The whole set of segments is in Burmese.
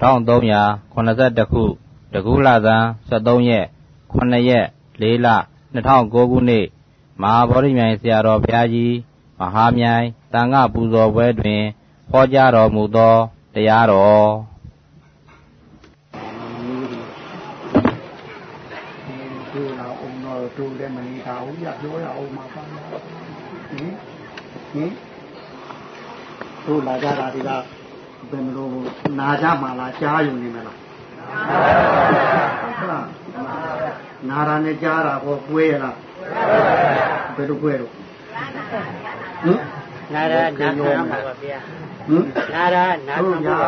1382ခုတကူလသံ73ရက်9ရက်4လ2009ခုနှစ်မဟာဗောဓိမြိုင်ဆရာတော်ဘုရားကြီးမဟာမြိုင်တန်ခပူဇော်ပွဲတွင်ဟောကြားတော်မူသောတရားတော်တို့လည်းမနေတာဘူးရပြောရအောင်မှာပါဟင်ဟင်တို့လာကြတာဒီက ဘယ်လိုနာကြမှာလားကြားယူနေမလားဟုတ်လားနာရနဲ့ကြားတာကိုကွေးရလားဘယ်လိုကွေးတော့ဟင်နာရနာခံပါပါဗျာဟင်နာရနာခံပါပါဗျာ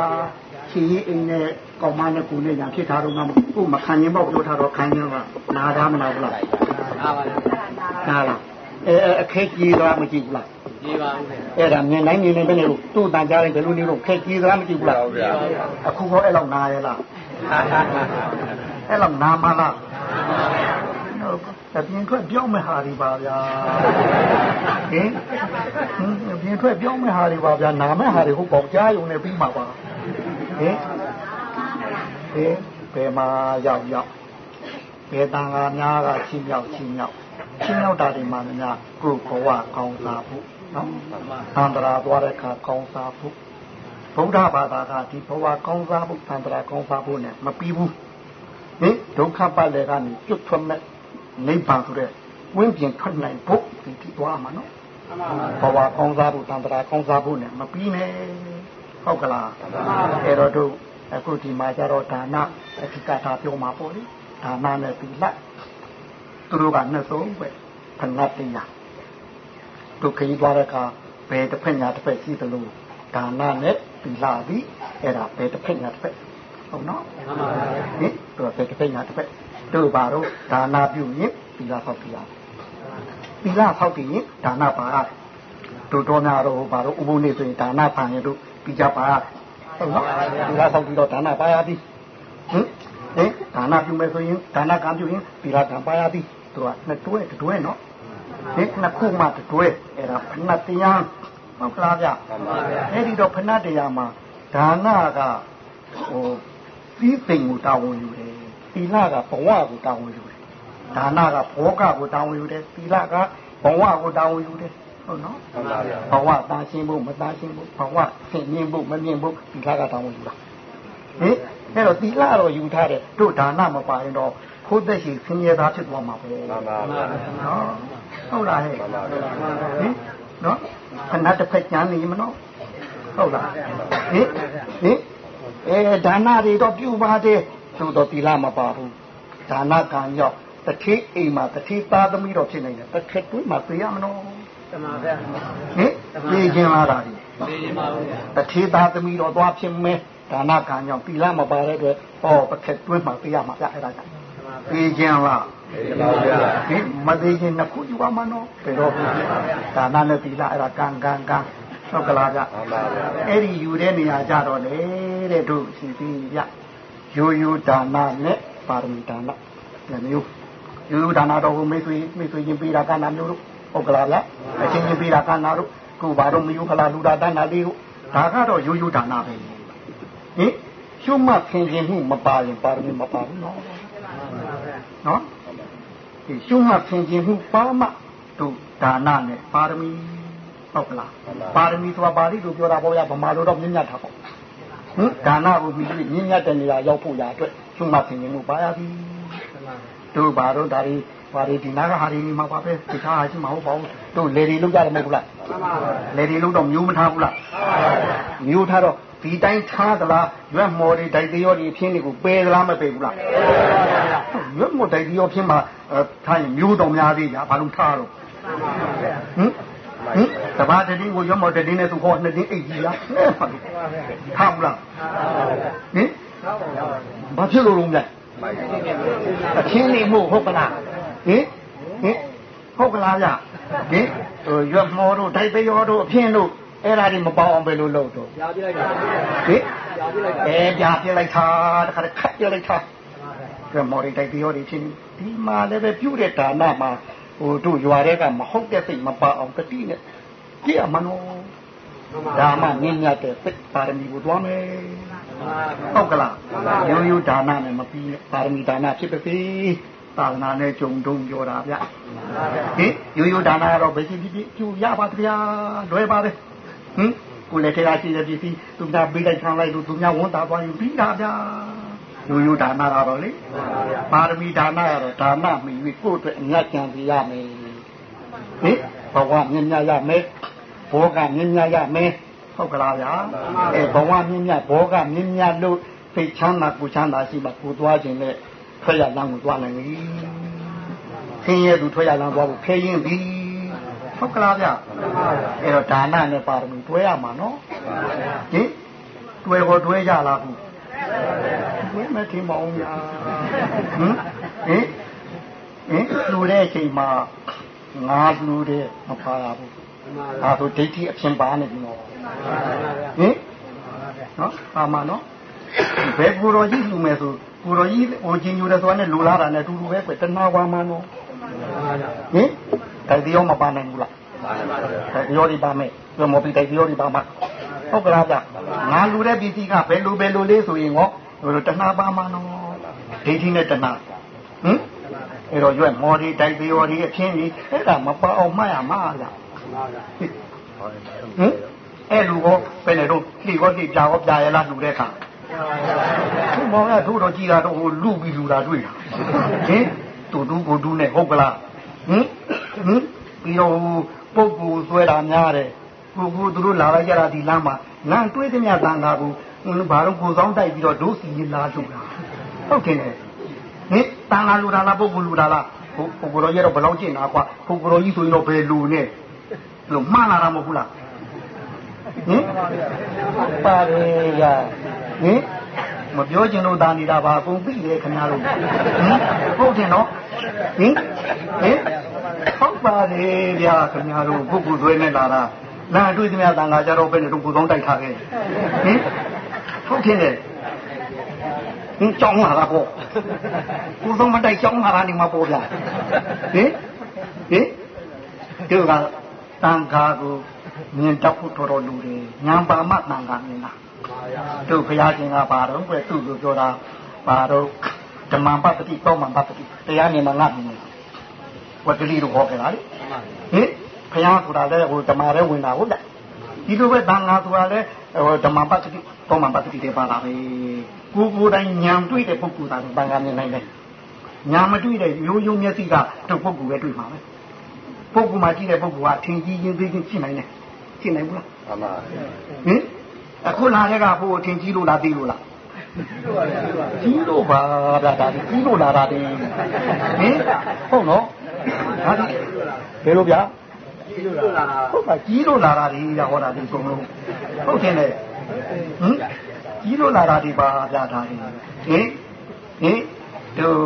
ရှင်ကြီးအိမ်နဲ့ကောင်မနဲ့ကူနဲ့ညာဖြစ်ထားတော့မှကိုမခံရင်ပေါ့ပြောထားတော့ခံရင်ကနာရမလားဘူးလားနာပါလားနာလား အဲအခက်ကြီးသွားမကြည့်ဘူးလားကြည့်ပါဦးအဲ့ဒါမြင်နိုင်မြင်နေပဲနေလို့သူ့တန်ကြားရင်ဘယ်လိုနေလို့ခက်ကြီးသွားမကြည့်ဘူးလားအခုတော့အဲ့လောက်နာရလားအဲ့လောက်နာမလားအပြင်ထွက်ပြောင်းမဲ့ဟာတွေပါဗျာဟင်အပြင်ထွက်ပြောင်းမဲ့ဟာတွေပါဗျာနာမဲ့ဟာတွေဟုတ်ပေါ့ကြားယုံနေပြီးမှာပါဟင်ဟင်ဘယ်မှာရောက်ရောက်ဘယ်တန်ဃာများကချင်းမြောက်ချင်းမြောက် ချင်းမြောက်တာတွေမှာများကိုယ်ဘဝကောင်းစားဖို့နော်သံတရာသွားတဲ့အခါကောင်းစားဖို့ဗုဒ္ဓဘာသာကဒီဘဝကောင်းစားဖို့သံတရာကောင်းစားဖို့ ਨੇ မပြီးဘူးဟင်ဒုက္ခပတ်လေကနေကျွတ်ထွက်မဲ့နိဗ္ဗာန်ဆိုတဲ့ဝင်းပြင်ထွက်နိုင်ဖို့ဒီတိသွားမှာနော်ဘဝကောင်းစားဖို့သံတရာကောင်းစားဖို့ ਨੇ မပြီးနဲ့ဟုတ်ကလားအဲ့တော့တို့အခုဒီမှာကြတော့ဒါနအခိကတာပြောမှာပေါ့လေဒါနနဲ့သီလ သူတို့ကနှစ်ဆုံးပဲဖဏတ်တရားတို့ခရီးသွားတဲ့အခါဘယ်တစ်ဖက်ညာတစ်ဖက်ရှိသလိုဒါနနဲ့သီလပြီးအဲ့ဒါဘယ်တစ်ဖက်ညာတစ်ဖက်ဟုတ်နော်ဟင်တို့ဘယ်တစ်ဖက်ညာတစ်ဖက်တို့ဘာတော့ဒါနပြုရင်သီလဆောက်ပြရသီလဆောက်ပြီးရင်ဒါနပါရတို့တော်များတော့ဘာတော့ဥပုနေဆိုရင်ဒါနဖန်ရင်တို့ပြီးကြပါဟုတ်နော်သီလဆောက်ပြီးတော့ဒါနပါရသည်ဟင်ဟင်ဒါနပြုမယ်ဆိုရင်ဒါနကံပြုရင်သီလကံပါရသည် တို့ကနှစ်တွဲတွဲနော်ဒီနှစ်ခုမှတွဲအဲ့ဒါဖဏတရားဟုတ်ကလားဗျအဲ့ဒီတော့ဖဏတရားမှာဒါနကဟိုပြီးသိမ်ကိုတာဝန်ယူတယ်သီလကဘဝကိုတာဝန်ယူတယ်ဒါနကဘောကကိုတာဝန်ယူတယ်သီလကဘဝကိုတာဝန်ယူတယ်ဟုတ်နော်ဘဝတာရှင်းဖို့မတာရှင်းဖို့ဘဝဆင်မြင်ဖို့မမြင်ဖို့သီလကတာဝန်ယူတာဟင်အဲ့တော့သီလတော့ယူထားတယ်တို့ဒါနမပါရင်တော့ ခိုးသက်ရှိဆင်းရဲသားဖြစ်သွားမှာပဲမှန်ပါပါနော်ဟုတ်လားဟဲ့မှန်ပါပါဟင်နော်ခဏတစ်ဖက်ကြမ်းနေမနော်ဟုတ်လားဟင်ဟင်အဲဒါနတွေတော့ပြုပါတယ်သို့တော့သီလမပါဘူးဒါနကံရောက်တတိအိမ်မှာတတိသားသမီးတော့ဖြစ်နေတယ်တစ်ခက်တွင်းမှာသိရမနော်တမန်ဗျာဟင်သိခြင်းလားဒါကြီးသိခြင်းပါဘူးတတိသားသမီးတော့သွားဖြစ်မယ်ဒါနကံကြောင့်သီလမပါတဲ့အတွက်ဟောတစ်ခက်တွင်းမှာသိရမှာပြအဲ့ဒါကြောင့် သိခြင်းလားသိပါဗျာဒီမသိခြင်းနှစ်ခုယူပါမနော်ဘယ်တော့ဒါနနဲ့သီလအဲ့ဒါကံကံကံဟုတ်ကလားဗျမှန်ပါဗျာအဲ့ဒီယူတဲ့နေရာကြတော့လေတဲ့တို့ရှိပြီးဗျယူယူဒါနနဲ့ပါရမီဒါနလည်းမျိုးယူယူဒါနတော့မိတ်ဆွေမိတ်ဆွေချင်းပြီးတာကနာမျိုးတို့ဟုတ်ကလားဗျအချင်းချင်းပြီးတာကနာတို့ကိုဘာတော့မယူခလားလူတာတန်းနာလေးတို့ဒါကတော့ယူယူဒါနပဲဟင်ရှုမှတ်ခင်ခြင်းမှုမပါရင်ပါရမီမပါဘူးနော် နော်ဒီရှုမှတ်ခင်ခြင်းမှုပါမှတို့ဒါနနဲ့ပါရမီဟုတ်ကလားပါရမီဆိုတာပါဠိလိုပြောတာပေါ့ဗျာဗမာလိုတော့မြင့်မြတ်တာပေါ့ဟင်ဒါနကိုပြီးပြီးမြင့်မြတ်တဲ့နေရာရောက်ဖို့ရာအတွက်ရှုမှတ်ခင်ခြင်းမှုပါရသည်တို့ဘာတို့ဒါတွေဘာတွေဒီနာကဟာတွေမှာပါပဲဒီခါဟာရှိမှာဟုတ်ပါဘူးတို့လေဒီလောက်ကြတယ်မဟုတ်ဘူးလားလေဒီလောက်တော့မျိုးမထားဘူးလားမျိုးထားတော့ဒီတိုင်းထားသလားရွက်မော်တွေဒိုက်တရောတွေဖြင်းတွေကိုပယ်သလားမပယ်ဘူးလား ရွက်မော်ဒိုက်တရောဖြင်းမှာထားရင်မျိုးတော်များသေးညာဘာလို့ထားတော့ဟင်ဟင်တဘာတတိကိုရွက်မော်တတိနဲ့သူခေါ်နှစ်တင်းအိတ်ကြီးလားထားဘူးလားဟင်ဘာဖြစ်လို့လုံးလဲအချင်းနေမှုဟုတ်ကလားဟင်ဟင်ဟုတ်ကလားဗျဟင်ရွက်မော်တို့ဒိုက်တရောတို့အဖြင်းတို့အဲ့ဒါတွေမပေါအောင်ဘယ်လိုလုပ်တော့ပြာပြလိုက်တာဟင်အဲပြာပြလိုက်တာတခါတခတ်ပြလိုက်တာ ကမော်ရီတိုက်ပြောတွေချင်းဒီမှာလည်းပဲပြုတဲ့ဒါနမှာဟိုတို့ရွာတဲ့ကမဟုတ်တဲ့စိတ်မပါအောင်တတိနဲ့ကြည့်ရမနော်ဒါမှမြင့်မြတ်တဲ့စိတ်ပါရမီကိုတွားမယ်ဟုတ်ကလားရိုးရိုးဒါနနဲ့မပြီးပါရမီဒါနဖြစ်ပါစေသာသနာနဲ့ကြုံတုံပြောတာဗျဟင်ရိုးရိုးဒါနကတော့ဘယ်ရှိဖြစ်ကျူရပါဗျာလွယ်ပါတယ်ဟင်ကိုလည်းထဲကရှိတဲ့ပစ္စည်းသူများပေးလိုက်ခံလိုက်လို့သူများဝန်တာသွားရင်ပြီးတာဗျာ ရိုးရိုးဒါနကတော့လေပါရမီဒါနကတော့ဒါနမိပြီးကိုယ့်အတွက်အမြတ်ကြံပြရမယ်ဟင်ဘဝမြင့်မြတ်ရမယ်ဘောကမြင့်မြတ်ရမယ်ဟုတ်ကလားဗျာအဲဘဝမြင့်မြတ်ဘောကမြင့်မြတ်လို့စိတ်ချမ်းသာကိုချမ်းသာရှိမှကိုသွားခြင်းနဲ့ထွက်ရလမ်းကိုသွားနိုင်ပြီခင်းရဲ့သူထွက်ရလမ်းသွားဖို့ခဲရင်ပြီဟုတ်ကလားဗျအဲ့တော့ဒါနနဲ့ပါရမီတွဲရမှာနော်ဟင်တွဲကိုတွဲကြလားဘူး တွဲမယ်ထင်ပါအောင်ဗျာဟင်ဟင်ဟင်လူတဲ့အချိန်မှာငါလူတဲ့မပါရဘူးဒါဆိုဒိဋ္ဌိအဖြစ်ပါနေပြီနော်ဟင်နော်ပါမနော်ဘယ်ကိုတော်ကြီးလူမယ်ဆိုကိုတော်ကြီးဟိုချင်းညူတယ်ဆိုတာနဲ့လူလာတာနဲ့အတူတူပဲကွတဏှာဝါမနော်ဟင်တိုက်တိရောမပါနိုင်ဘူးလားတိုက်တိရောဒီပါမယ်ပြောမပြီးတိုက်တိရောဒီပါမှာ ဟုတ်ကလားဗျငါလူတဲ့ပစ္စည်းကဘယ်လိုဘယ်လိုလေးဆိုရင်ဟောဟိုတဏှာပါမနော်ဒိဋ္ဌိနဲ့တဏှာဟင်အဲ့တော့ရွက်မော်ဒီတိုက်တိရောဒီအချင်းကြီးအဲ့ဒါမပါအောင်မှတ်ရမှာလားဟင်အဲ့လူကိုဘယ်နဲ့တော့လှီကောလှီပြာကောပြာရလားလူတဲ့ခါသူမောင်ကတို့တော့ကြည်တာတော့ဟိုလူပြီးလူတာတွေ့တာဟင်တူတူကိုတူနဲ့ဟုတ်ကလားဟင်ဟင်ပြီးတော့ပုပ်ကူဆွဲတာများတယ် ကိုကူသူတို့လာလိုက်ကြတာဒီလမ်းမှာလမ်းတွေးသမျှတန်ခါကူဘာလို့ကိုဆောင်တိုက်ပြီးတော့ဒုစီလာထုတ်တာဟုတ်တယ်ဟင်တန်ခါလူတာလားပုပ်ကူလူတာလားဟိုပုပ်ကူတော်ရတော့ဘယ်လောက်ကျင့်တာကွာပုပ်ကူတော်ကြီးဆိုရင်တော့ဘယ်လူနဲ့လို့မှားလာတာမဟုတ်ဘူးလားဟင်ပါတယ်ရဟင်မပြောချင်လို့ဒါနေတာပါအကုန်ပြီလေခင်ဗျားတို့ဟင်ဟုတ်တယ်နော်ဟင်ဟင်ဟုတ်ပါတယ်ဗျာခင်ဗျားတို့ပုဂ္ဂိုလ်သွဲနဲ့လာတာ နာတွေ့သမျှတန်ခါကြတော့ဘယ်နဲ့တော့ပူဆောင်တိုက်ထားခဲ့ဟင်ဟုတ်တယ်လေဟင်ကြောင်းလာတာပေါ့ပူဆောင်မတိုက်ကြောင်းလာတာနေမှာပေါ့ဗျာဟင်ဟင်ဒီကတန်ခါကိုမြင်တော့ဖို့တော်တော်လူတယ်ညာပါမတန်ခါမြင်တာတို့ဘုရားရှင်ကပါတော့ကွသူ့လိုပြောတာပါတော့ဓမ္မပတ္တိတောမပတ္တိတရားနေမှာငါမြင်ဝတ္တိတို့ဟောခဲ့တာလေဟင် ဘုရားဆိုတာလည်းဟိုဓမ္မရဲဝင်တာဟုတ်လားဒီလိုပဲတန်ခါဆိုတာလည်းဟိုဓမ္မပတ္တိတောမပတ္တိတွေပါတာပဲကိုကိုယ်တိုင်ညာတွေ့တဲ့ပုဂ္ဂိုလ်သားတန်ခါမြင်နိုင်တယ်ညာမတွေ့တဲ့ရိုးရိုးမျက်စိကတို့ပုဂ္ဂိုလ်ပဲတွေ့မှာပဲပုဂ္ဂိုလ်မှာကြည့်တဲ့ပုဂ္ဂိုလ်ကထင်ကြီးချင်းသိချင်းရှိနိုင်တယ်ရှိနိုင်ဘူးလားမှန်ပါဟင်အခုလာတဲ့ကဟိုထင်ကြီးလို့လားသိလို့လားကြီးလို့ပါဗျာဒါကြီးလို့လာတာတင်ဟင်ဟုတ်နော်ဒါဒီဘယ်လိုဗျာ ကြီးလို့လာတာဟုတ်ပါကြီးလို့လာတာဒီရဟောတာဒီကုန်လုံးဟုတ်တယ်လေဟင်ကြီးလို့လာတာဒီပါဗျာဒါဒီဟင်ဟင်တို့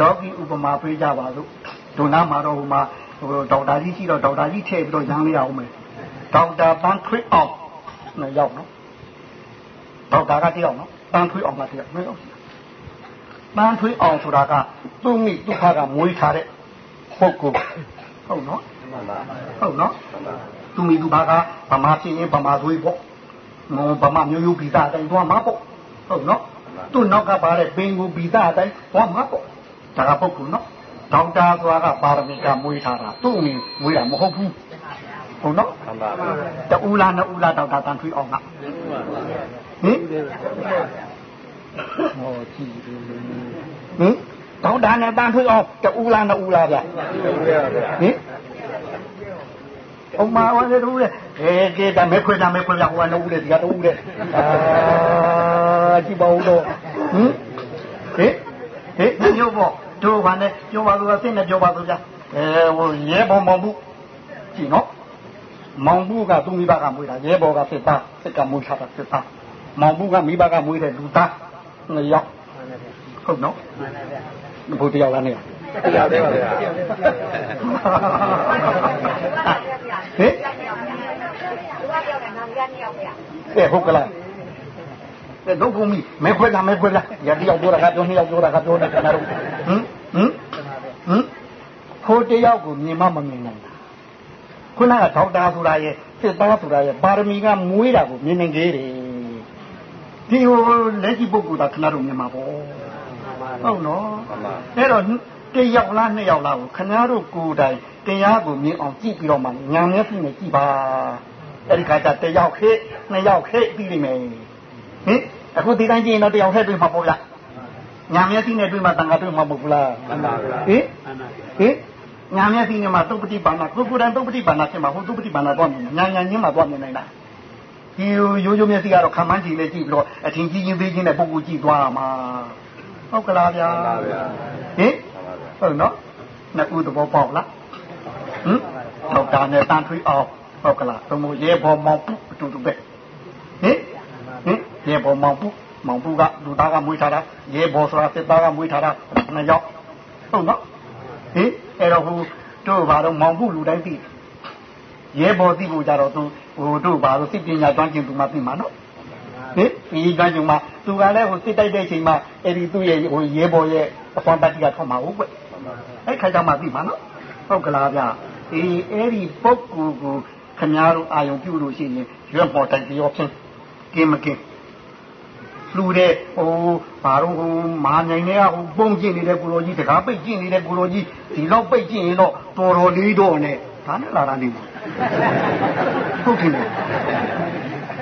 လောကီဥပမာပေးကြပါလို့ဒုနာမှာတော့ဟိုမှာဟိုဒေါက်တာကြီးရှိတော့ဒေါက်တာကြီးထည့်ပြီးတော့ရမ်းလေးအောင်မယ်ဒေါက်တာပန်းထွေးအောင်နဲ့ရောက်နော်ဒေါက်တာကတယောက်နော်ပန်းထွေးအောင်ကတယောက်မရောက်ဘူးပန်းထွေးအောင်ဆိုတာကသူ့မိဒုက္ခကမွေးထားတဲ့ပုဂ္ဂိုလ်ဟုတ်နော် ဟုတ်နော်သူမိဒုက္ခကဗမာဖြစ်ရင်ဗမာသွေးပေါ့မောဗမာမျိုးရိုးဗီဇအတိုင်းသွားမှာပေါ့ဟုတ်နော်သူ့နောက်ကပါတဲ့ပင်ကိုဗီဇအတိုင်းသွားမှာပေါ့ဒါကပုဂ္ဂိုလ်နော်ဒေါက်တာဆိုတာကပါရမီကမွေးထားတာသူ့မိမွေးတာမဟုတ်ဘူးဟုတ်နော်တူလာနှစ်ဦးလာတော့တာတန်ထွေးအောင်ကဟင်ဟောကြည့်ဟင်တော့ဒါနဲ့တန်ထွေးအောင်တူလာနှစ်ဦးလာဗျဟင် အမဝါလေတူလေအဲကဲဒါမဲခွေတာမဲခွေပြဟိုကနှစ်ဦးလေဒီကတူလေအာကြည့်ပါဦးတော့ဟင်ဟင်ဟင်ညို့ပေါ့တို့ဘာနဲ့ပြောပါလို့အစ်နဲ့ပြောပါလို့ဗျအဲဟိုရဲဘောမောင်ဘူးကြည့်နော်မောင်ဘူးကသူ့မိဘကမွေးတာရဲဘော်ကစစ်သားစစ်ကမွေးထားတာစစ်သားမောင်ဘူးကမိဘကမွေးတဲ့လူသားငယောက်ဟုတ်နော်ဘုတရားလားနေတ ရားပါဗျာဟင်အဲဟုတ်ကလားအဲဒုက္ခမီမဲခွဲတာမဲခွဲတာရတယောက်ပြောတာကပြောနှစ်ယောက်ပြောတာကပြောတယ်ကျွန်တော်တို့ဟင်ဟင်ဟင်ခိုးတယောက်ကိုမြင်မမမြင်နိုင်ဘူးခုနကဒေါက်တာဆိုတာရဲ့စစ်သားဆိုတာရဲ့ပါရမီကမွေးတာကိုမြင်နေကြတယ်ဟဒီဟိုလက်ရှိပုဂ္ဂိုလ်ကခဏတော့မြင်မှာပေါ့ဟုတ်နော်အဲ့တော့ တယောက်လားနှစ်ယောက်လားကိုခင်ဗျားတို့ကိုယ်တိုင်တရားကိုမြင်အောင်ကြည့်ပြီးတော့မှညာမျက်စိနဲ့ကြည့်ပါအဲ့ဒီခါကျတယောက်ခေနှစ်ယောက်ခေပြီးလိမ့်မယ်ဟင်အခုဒီတိုင်းကြည့်ရင်တော့တယောက်ခေတွေ့မှာပေါ့ဗျာညာမျက်စိနဲ့တွေ့မှတန်ခါတွေ့မှာမဟုတ်ဘူးလားမှန်ပါဗျာဟင်ဟင်ညာမျက်စိနဲ့မှသုပတိပါဏကိုကိုယ်တိုင်သုပတိပါဏဖြစ်မှာဟိုသုပတိပါဏတော့မြင်ညာညာညင်းမှာတော့မြင်နိုင်တာဒီရိုးရိုးမျက်စိကတော့ခံမှန်းကြည့်လေကြည့်ပြီးတော့အထင်ကြီးချင်းသေးချင်းနဲ့ပုဂ္ဂိုလ်ကြည့်သွားမှာဟုတ်ကလားဗျာမှန်ပါဗျာဟင် ဟုတ်နော်နှစ်ဦးသဘောပေါက်လားဟင်တော့တာနဲ့တန်ထွေးအောင်ဟုတ်ကလားသမုရဲဘောမောင်ပုအတူတူပဲဟင်ဟင်ရဲဘောမောင်ပုမောင်ပုကလူသားကမွေးထားတာရဲဘောဆိုတာစစ်သားကမွေးထားတာနှစ်ယောက်ဟုတ်နော်ဟင်အဲ့တော့ဟိုတို့ဘာတော့မောင်ပုလူတိုင်းသိရဲဘောသိဖို့ကြတော့သူဟိုတို့ဘာလို့စိတ်ပညာကျွမ်းကျင်သူမှသိမှာနော်ဟင်ဒီကကြုံမှာသူကလည်းဟိုစစ်တိုက်တဲ့အချိန်မှာအဲ့ဒီသူ့ရဲ့ဟိုရဲဘော်ရဲ့အဖွားတတိကထွက်မှာဟုတ်ကွ အဲ့ခါကျမှသိမှာနော်ဟုတ်ကလားဗျအေးအဲ့ဒီပုဂ္ဂိုလ်ကိုခင်ဗျားတို့အာယုံပြုလို့ရှိရင်ရွက်ပေါ်တိုက်ပြောဖြင့်ကင်းမကင်းလူတဲ့ဟိုဘာတော့ဟိုမာနိုင်တဲ့ဟိုပုံကျင်နေတဲ့ကိုလိုကြီးတကားပိတ်ကျင်နေတဲ့ကိုလိုကြီးဒီလောက်ပိတ်ကျင်ရင်တော့တော်တော်လေးတော့နဲ့ဒါနဲ့လာတာနေမှာဟုတ်တယ်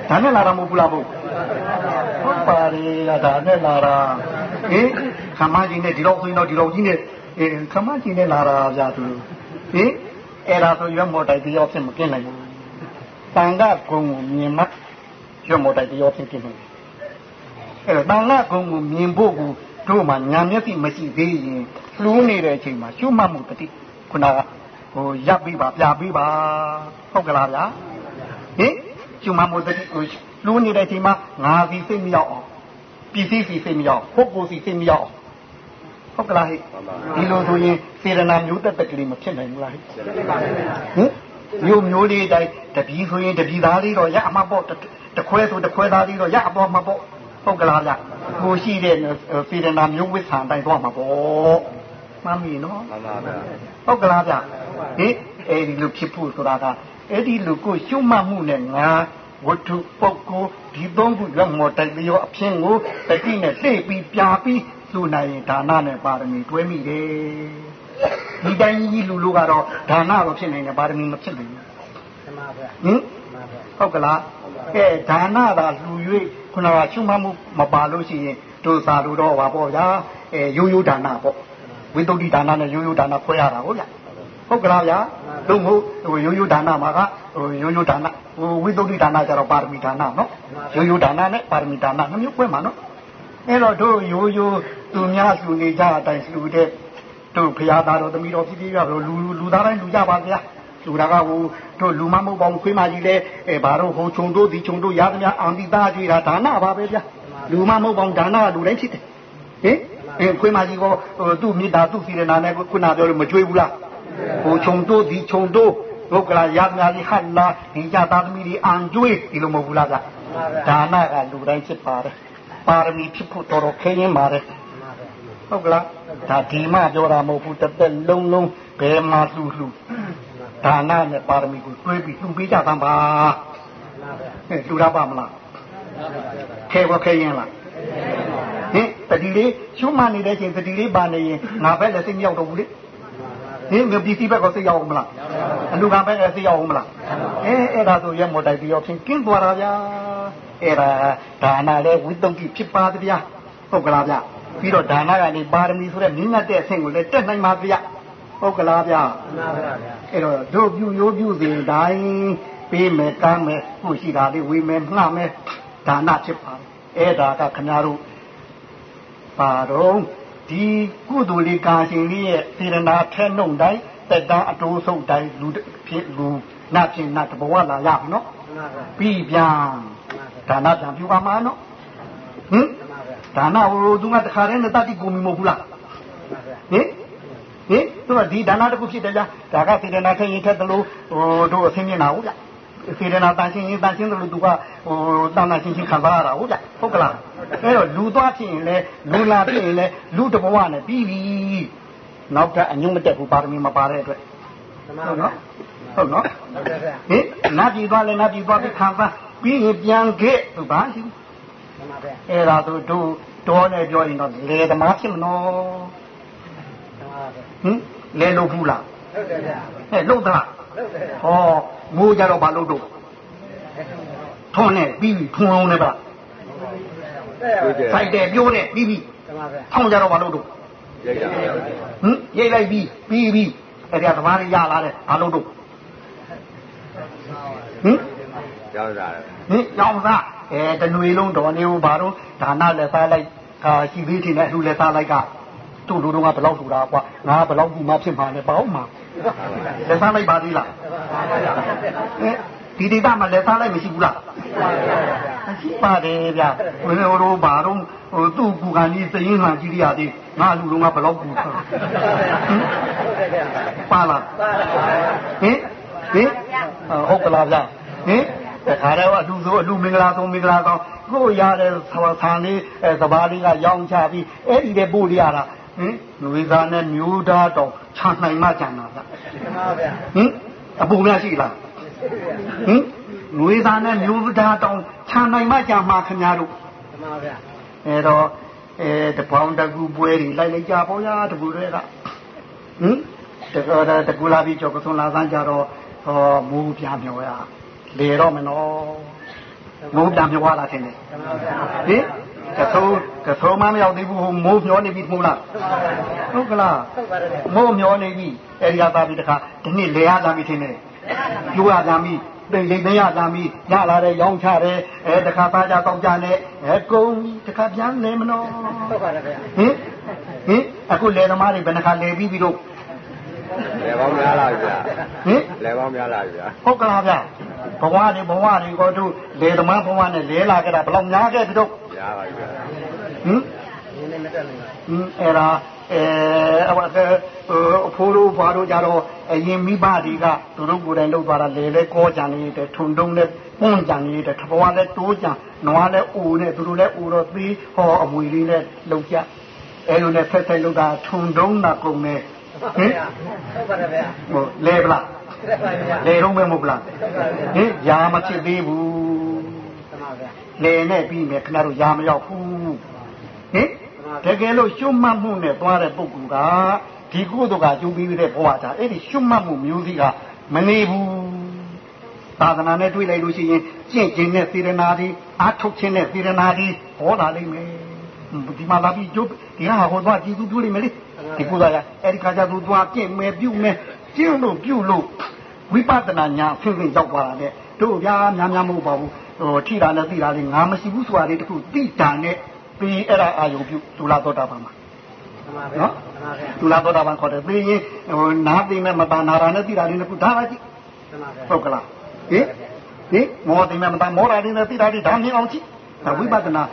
ဒါနဲ့လာတာမဟုတ်ဘူးလားဘုဟုတ်ပါလေဒါနဲ့လာတာဟင်ခမကြီးနဲ့ဒီလောက်ဆိုရင်တော့ဒီလောက်ကြီးနဲ့ ခမကြီးနဲ့လာတာဗျာသူဟင်အဲ့ဒါဆိုရွက်မော်တိုက်တရောဖြစ်မကင်းနိုင်ဘူးတန်ခါကုံကိုမြင်မှရွက်မော်တိုက်တရောဖြစ်ကင်းနိုင်အဲ့တော့တန်ခါကုံကိုမြင်ဖို့ကိုတို့မှညာမျက်စိမရှိသေးရင်လှူးနေတဲ့အချိန်မှာရှုမှတ်မှုတတိခုနကဟိုရပ်ပြီးပါပြပြီးပါဟုတ်ကလားဗျာဟင်ရှုမှတ်မှုတတိကိုလှူးနေတဲ့အချိန်မှာငါစီစိတ်မရောက်အောင်ပစ္စည်းစီစိတ်မရောက်ပုဂ္ဂိုလ်စီစိတ်မရောက်အောင် ဟုတ်ကလားဟိဒီလိုဆိုရင်စေရနာမျိုးတက်တက်ကလေးမဖြစ်နိုင်ဘူးလားဟိဟင်မျိုးမျိုးလေးတိုင်းတပီးဆိုရင်တပီးသားလေးတော့ရအမပေါ့တခွဲဆိုတခွဲသားလေးတော့ရအပေါ်မှာပေါ့ဟုတ်ကလားဗျကိုရှိတဲ့စေရနာမျိုးဝိဆန်တိုင်းတော့မှာပေါ့မှန်ပြီနော်မှန်ပါဗျဟုတ်ကလားဗျဟင်အဲဒီလိုဖြစ်ဖို့ဆိုတာကအဲ့ဒီလူကိုရှုမှတ်မှုနဲ့ငါဝတ္ထုပုဂ္ဂိုလ်ဒီသုံးခုရွက်မော်တိုက်ပြီးရောအဖြစ်ကိုတတိနဲ့လှည့်ပြီးပြပြီး လှူနိုင်ရင်ဒါနနဲ့ပါရမီတွဲမိတယ်ဒီတိုင်းကြီးလူလူကတော့ဒါနတော့ဖြစ်နိုင်တယ်ပါရမီမဖြစ်နိုင်ဘူးဟင်ဟုတ်ကလားကဲဒါနသာလှူ၍ခုနကရှုမှတ်မှုမပါလို့ရှိရင်တို့စာတို့တော့ပါပေါ့ဗျာအဲရိုးရိုးဒါနပေါ့ဝိသုဒ္ဓိဒါနနဲ့ရိုးရိုးဒါနခွဲရတာဟုတ်လားဟုတ်ကလားဗျာတို့မဟုတ်ဟိုရိုးရိုးဒါနမှာကဟိုရိုးရိုးဒါနဟိုဝိသုဒ္ဓိဒါနကျတော့ပါရမီဒါနနော်ရိုးရိုးဒါနနဲ့ပါရမီဒါနနှစ်မျိုးခွဲမှာနော် အဲ့တော့တို့ရိုးရိုးသူများလှူနေကြအတိုင်းလှူတဲ့တို့ဖရာသားတော်သမီးတော်ဖြစ်ဖြစ်ရလို့လူလူသားတိုင်းလူကြပါဗျာလူတာကဟိုတို့လူမမဟုတ်ပါဘူးခွေးမကြီးလဲအဲဘာတို့ဟိုခြုံတို့ဒီခြုံတို့ရသမျှအံတိသားကြီးတာဒါနပါပဲဗျာလူမမဟုတ်ပါဘူးဒါနကလူတိုင်းဖြစ်တယ်ဟင်အဲခွေးမကြီးကဟိုသူ့မိသားသူ့စီရနာနဲ့ခုနပြောလို့မကြွေးဘူးလားဟိုခြုံတို့ဒီခြုံတို့ဘုက္ကလာရသမျှကြီးဟတ်လာဒီကြသားသမီးတွေအံကြွေးဒီလိုမဟုတ်ဘူးလားဗျာဒါနကလူတိုင်းဖြစ်ပါတယ် ပါရမီဖြစ်ဖို့တော်တော်ခဲရင်ပါတယ်ဟုတ်ကလားဒါဒီမှပြောတာမဟုတ်ဘူးတစ်သက်လုံးလုံးဘယ်မှာလှူလှူဒါနနဲ့ပါရမီကိုတွဲပြီးလှူပေးကြသမ်းပါဟဲ့လှူရပါမလားခဲဘခဲရင်လားဟင်တတိလေးရှုမှတ်နေတဲ့ချိန်တတိလေးပါနေရင်ငါဘက်လည်းစိတ်မရောက်တော့ဘူးလေ ဟင်ငါပစ္စည်းဘက်ကစိတ်ရောက်အောင်မလားအလူကဘက်ကစိတ်ရောက်အောင်မလားအဲအဲ့ဒါဆိုရမော်တိုက်ပြီးတော့ဖြင့်ကင်းသွားတာဗျာအဲ့ဒါဒါနလည်းဝိတုံကိဖြစ်ပါဗျာဟုတ်ကလားဗျပြီးတော့ဒါနကနေပါရမီဆိုတဲ့မြင့်မြတ်တဲ့အဆင့်ကိုလည်းတက်နိုင်ပါဗျဟုတ်ကလားဗျအဲ့တော့တို့ပြုရိုးပြုစဉ်တိုင်းပေးမယ်ကမ်းမယ်ခုရှိတာလေးဝေမယ်ငှမယ်ဒါနဖြစ်ပါအဲ့ဒါကခင်ဗျားတို့ပါတော့ ဒီကုသိုလ်လေးကာရှင်လေးရဲ့စေရနာထဲနှုံတိုင်းတက်တာအတိုးဆုံးတိုင်းလူဖြစ်လူနတ်ဖြစ်နတ်ဘဝလာရပြီနော်ပြီးပြန်ဒါနပြန်ပြုပါမှာနော်ဟင်ဒါနဟိုသူကတခါတည်းနဲ့တတိကိုမီမဟုတ်ဘူးလားဟင်ဟင်သူကဒီဒါနတစ်ခုဖြစ်တယ်ကြာဒါကစေတနာခရင်ထက်တယ်လို့ဟိုတို့အသိမြင်တာဟုတ်လား စေတနာတန်ရှင်းရင်တန်ရှင်းတယ်လို့သူကဟိုတန်တန်ရှင်းရှင်းခံစားရတာဟုတ်လားဟုတ်ကလားအဲ့တော့လူသွားဖြစ်ရင်လဲလူလာဖြစ်ရင်လဲလူတဘဝနဲ့ပြီးပြီနောက်ကအညုံမတက်ဘူးပါရမီမပါတဲ့အတွက်ဟုတ်နော်ဟုတ်နော်ဟင်နတ်ပြည်သွားလဲနတ်ပြည်သွားပြီးခံစားပြီးရင်ပြန်ခဲ့သူဘာရှိအဲ့ဒါဆိုတို့တော်နဲ့ပြောရင်တော့လေသမားဖြစ်မနော်ဟင်လေလို့ဘူးလားဟုတ်တယ်ဗျာဟဲ့လို့သလား ဟုတ်တယ်ဟောမိုးကြတော့ဘာလို့တို့ထွန်းနဲ့ပြီးပြီထွန်းအောင်နဲ့ဗျစိုက်တယ်ပြိုးတယ်ပြီးပြီထောင်းကြတော့ဘာလို့တို့ရိတ်ဟင်ရိတ်လိုက်ပြီးပြီးပြီအဲ့ဒီသမားတွေရလာတယ်ဘာလို့တို့ဟင်ကျောင်းစားဟင်ကျောင်းစားအဲတနွေလုံးတော်နေဦးဘာတော့ဒါနလက်စားလိုက်အာရှိသေးတယ်နဲ့လူလက်စားလိုက်က သူ့လူတို့ကဘယ်လောက်ထူတာကွာငါဘယ်လောက်ကူမှဖြစ်မှာလဲပေါ့မှာလက်စားလိုက်ပါသေးလားဒီဒေတာမှာလက်စားလိုက်မရှိဘူးလားမရှိပါတယ်ဗျဘယ်လိုတော့ဘာတော့ဟိုသူ့ကူကန်ကြီးသရင်ခံကြည့်ရသေးငါလူလုံးကဘယ်လောက်ကူပါလားဟင်ဟင်ဟုတ်ကလားဗျဟင်တခါတော့အလူဆိုအလူမင်္ဂလာဆုံးမင်္ဂလာဆောင်ကိုရတဲ့ဆံလေးစဘာလေးကရောင်းချပြီးအဲ့ဒီတဲ့ပို့ရတာ ဟင်လူဝိသားနဲ့မျိုးသားတော့ခြံနိုင်မှကြံတာဗျဟင်အပူများရှိလားဟင်လူဝိသားနဲ့မျိုးသားတော့ခြံနိုင်မှကြံမှာခင်ဗျားတို့အဲ့တော့အဲတပေါင်းတကူပွဲတွေလိုက်လိုက်ကြပေါ့ရာတကူတွေကဟင်တကောတကူလာပြီးကြောက်ကသွန်လာစမ်းကြတော့ဟောမူပြမြော်ရလေတော့မနော်မိုးပြန်ပြောလာတယ်ဟင် ကသုံးကသုံးမမရောက်သေးဘူးဟိုမိုးမျောနေပြီမို့လားဟုတ်ကလားမိုးမျောနေပြီအဲဒီကသားပြီးတခါဒီနေ့လေရလာပြီထင်တယ်ကျိုးရလာပြီတိတ်လိမ့်မရလာပြီရလာတယ်ရောင်းချတယ်အဲတခါသားကြတောက်ကြနဲ့အဲကုန်းတခါပြန်နေမနော်ဟုတ်ပါတယ်ဗျဟင်ဟင်အခုလေသမားတွေဘယ်နှခါလေပြီးပြီတော့လေပေါင်းများလာပြီဗျာဟင်လေပေါင်းများလာပြီဗျာဟုတ်ကလားဗျာဘဝတွေဘဝတွေကိုတို့လေသမားဘဝနဲ့လဲလာကြတာဘယ်လောက်များခဲ့ပြီတော့ များပါပြီဗျာဟင်အဲ့ဒါအဲအဝတ်အဖိုးတို့ဘာတို့ကြတော့အရင်မိဘတွေကသူတို့ကိုယ်တိုင်လုပ်သွားတာလေလေကောကြံနေတဲ့ထုံတုံးနဲ့ပွန့်ကြံနေတဲ့ထဘဝနဲ့တိုးကြံနွားနဲ့အိုနဲ့သူတို့လည်းအိုတော့သေးဟောအမွေလေးနဲ့လုံကြအဲလိုနဲ့ဖက်ဖက်လုပ်တာထုံတုံးနာကုန်နဲ့ဟင်ဟုတ်ပါတယ်ဗျာဟိုလဲပလားလေတော့မဲမဟုတ်လားဟင်ယာမဖြစ်သေးဘူး လေနဲ့ပြီးမယ်ခင်ဗျားတို့ယာမရောက်ဘူးဟင်တကယ်လို့ရှုမှတ်မှုနဲ့သွားတဲ့ပုဂ္ဂိုလ်ကဒီကုသိုလ်ကကျုပ်ပြီးတဲ့ဘဝတာအဲ့ဒီရှုမှတ်မှုမျိုးစီကမနေဘူးသာသနာနဲ့တွေ့လိုက်လို့ရှိရင်ကျင့်ခြင်းနဲ့စေရနာဒီအာထုတ်ခြင်းနဲ့စေရနာဒီဟောလာလိမ့်မယ်ဒီမှာလာပြီးကျုပ်ဒီဟာဟောသွားကြည့်သူပြောလိမ့်မယ်လေဒီကုသိုလ်ကအဲ့ဒီခါကျသူသွားကျင့်မယ်ပြုမယ်ကျင့်လို့ပြုလို့ဝိပဿနာညာဆင်းဆင်းရောက်သွားတာနဲ့ တို့ဗျာများများမဟုတ်ပါဘူးဟိုထိတာနဲ့သိတာလေးငါမရှိဘူးဆိုတာလေးတခုသိတာနဲ့ပြီးအဲ့ဒါအာယုပြုဒုလာသောတာပန်မှာနော်ဒုလာသောတာပန်ခေါ်တယ်ပြီးရင်ဟိုနားသိမဲ့မပါနာတာနဲ့သိတာလေးတခုဒါပါကြည့်ဟုတ်ကလားဟင်ဟင်မောသိမဲ့မပါမောတာလေးနဲ့သိတာလေးဒါမြင်အောင်ကြည့်ဒါဝိပဿနာ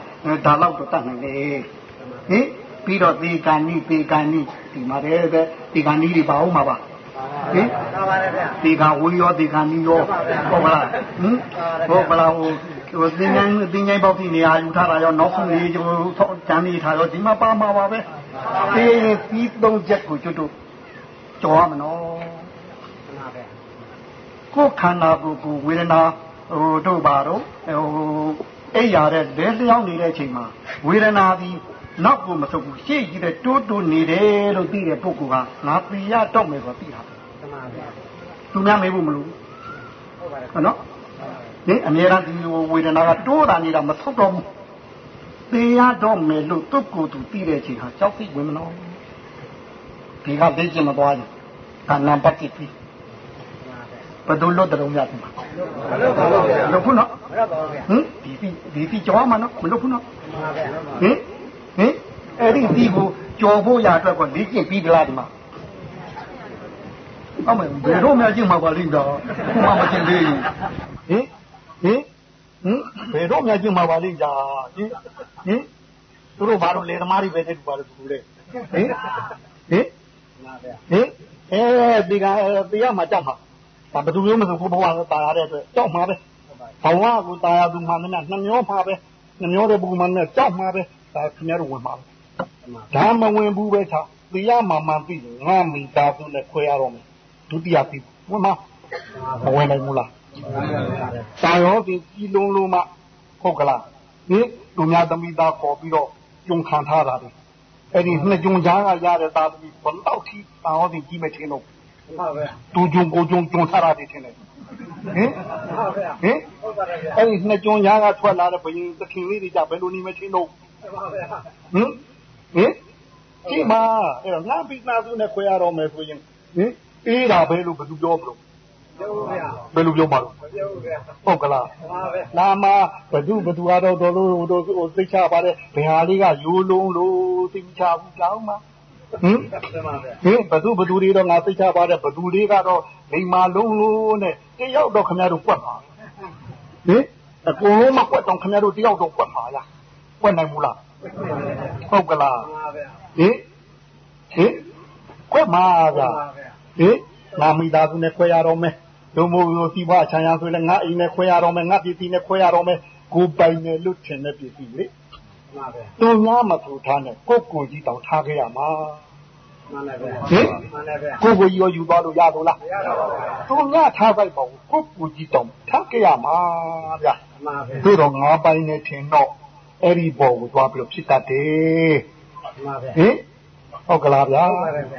ဒါတော့တော့တတ်နိုင်လေဟင်ပြီးတော့သေကံနိသေကံနိဒီမှာတဲ့သေကံနိတွေပါအောင်မှာပါ ဟင်သေကံဝီရောသေကံနိရောဟုတ်ကလားဟင်ဟုတ်ကလားဟိုဟိုသင်္ချိုင်းသင်္ချိုင်းပေါက်တိနေရာယူထားတာရောနောက်ဆုံးလေးကျိုးတန်းနေထားရောဒီမှာပါမှာပါပဲသေရင်ပြီးသုံးချက်ကိုကျွတ်တို့ကြော်ရမနော်ကိုယ်ခန္ဓာကိုယ်ကိုဝေဒနာဟိုတို့ပါတော့ဟိုအိယာတဲ့လဲလျောင်းနေတဲ့အချိန်မှာဝေဒနာသည် နောက်ကိုမဆုပ်ဘူးရှေ့ကြီးတဲ့တိုးတိုးနေတယ်လို့သိတဲ့ပုဂ္ဂိုလ်ကငါပြရတော့မယ်ဆိုသိတာပဲမှန်ပါဗျာသူများမေးဖို့မလိုဘူးဟုတ်ပါတယ်ဟုတ်နော်ဒီအမြဲတမ်းဒီဝေဒနာကတိုးတာနေတာမဆုပ်တော့ဘူးသိရတော့မယ်လို့သူ့ကိုယ်သူသိတဲ့အချိန်ဟာကြောက်သိဝင်မလို့ဒီကသိချင်မသွားဘူးဒါနံပါတ်1ပြီဘယ်လိုလုပ်တယ်လို့များဒီမှာမလုပ်ပါဘူးဗျာလုပ်ခုနော်မလုပ်ပါဘူးဗျာဟင်ဒီဒီဒီဒီကြောမှာနော်မလုပ်ခုနော်မှန်ပါဗျာဟင်ဟင် အဲ့ဒီဒီကိုကြော်ဖို့ရအတွက်ကိုလေ့ကျင့်ပြီးကြလားဒီမှာအမေဘယ်တော့မှကျင့်မှာပါလိမ့်တော့ခုမှမကျင့်သေးဘူးဟင်ဟင်ဟင်ဘယ်တော့မှကျင့်မှာပါလိမ့်ကြဟင်ဟင်သူတို့ဘာလို့လေသမားတွေပဲတဲ့သူဘာလို့သူလဲဟင်ဟင်ဟင်အဲဒီကတရားမှာကြောက်မှာဒါဘယ်သူမျိုးမဆိုဘုရားကတာရတဲ့အတွက်ကြောက်မှာပဲဘဝကိုတာယာသူမှမနဲ့နှမျောမှာပဲနှမျောတဲ့ပုဂ္ဂိုလ်မှနဲ့ကြောက်မှာပဲဒါခင်ဗျားတို့ဝင်ပါ ဒါမဝင်ဘူးပဲချာတရားမှမှန်ပြီငါမိသားစုနဲ့ခွဲရတော့မယ်ဒုတိယပြီဝင်မမဝင်နိုင်ဘူးလားတာရောဒီကြီးလုံးလုံးမှဟုတ်ကလားဟဟင်သူများသမီးသားခေါ်ပြီးတော့ကျုံခံထားတာလေအဲ့ဒီနှစ်ကျုံကြားကရတဲ့သားသမီးဘလောက်ထိတာဟောသည်ကြီးမထင်တော့သူကျုံကိုကျုံကျုံထားတာတည်ထင်တယ်ဟင်ဟင်အဲ့ဒီနှစ်ကျုံကြားကထွက်လာတဲ့ဘယင်သခင်လေးတွေကြဘယ်လိုနေမထင်တော့ဟင် ဟင်ဒီမှာအဲ့တော့ငါပိနာသူနဲ့ခွဲရတော့မယ်ဆိုရင်ဟင်အေးတာပဲလို့ဘယ်သူပြောမလို့ဘယ်လိုပြောမှာလို့ဟုတ်ကလားလာမဘသူဘသူကတော့တော်လို့တို့သိချပါတယ်ဘယ်ဟာလေးကရိုးလုံးလို့သိချဘူးကြောင်းမှာဟင်ဟင်ဘသူဘသူတွေတော့ငါသိချပါတယ်ဘသူလေးကတော့လိမ္မာလုံးလို့နဲ့တယောက်တော့ခင်ဗျားတို့ကွက်ပါဟင်အကုန်လုံးမကွက်တော့ခင်ဗျားတို့တယောက်တော့ကွက်ပါလားကွက်နိုင်ဘူးလား ဟုတ်ကလားဟင်ဟင်ကွက်မှာဗျာဟင်ငါမိသားစုနဲ့ခွဲရတော့မယ်တို့မို့လို့စီးပွားချမ်းရဆိုလည်းငါအိမ်နဲ့ခွဲရတော့မယ်ငါပစ္စည်းနဲ့ခွဲရတော့မယ်ကိုပိုင်နဲ့လွတ်ထင်တဲ့ပစ္စည်းလေသူများမထူထားနဲ့ကိုကိုကြီးတောင်ထားခဲ့ရမှာမှန်ပါဗျာဟင်မှန်ပါဗျာကိုကိုကြီးရောယူသွားလို့ရတော့လားမရပါဘူးသူများထားလိုက်ပါဘူးကိုကိုကြီးတောင်ထားခဲ့ရမှာဗျာမှန်ပါဗျာတို့တော့ငါပိုင်နဲ့ထင်တော့ အဲ့ဒီဘောကိုသွားပြီးတော့ဖြစ်တတ်တယ်မှန်ပါဗျာဟင်ဟုတ်ကလားဗျာ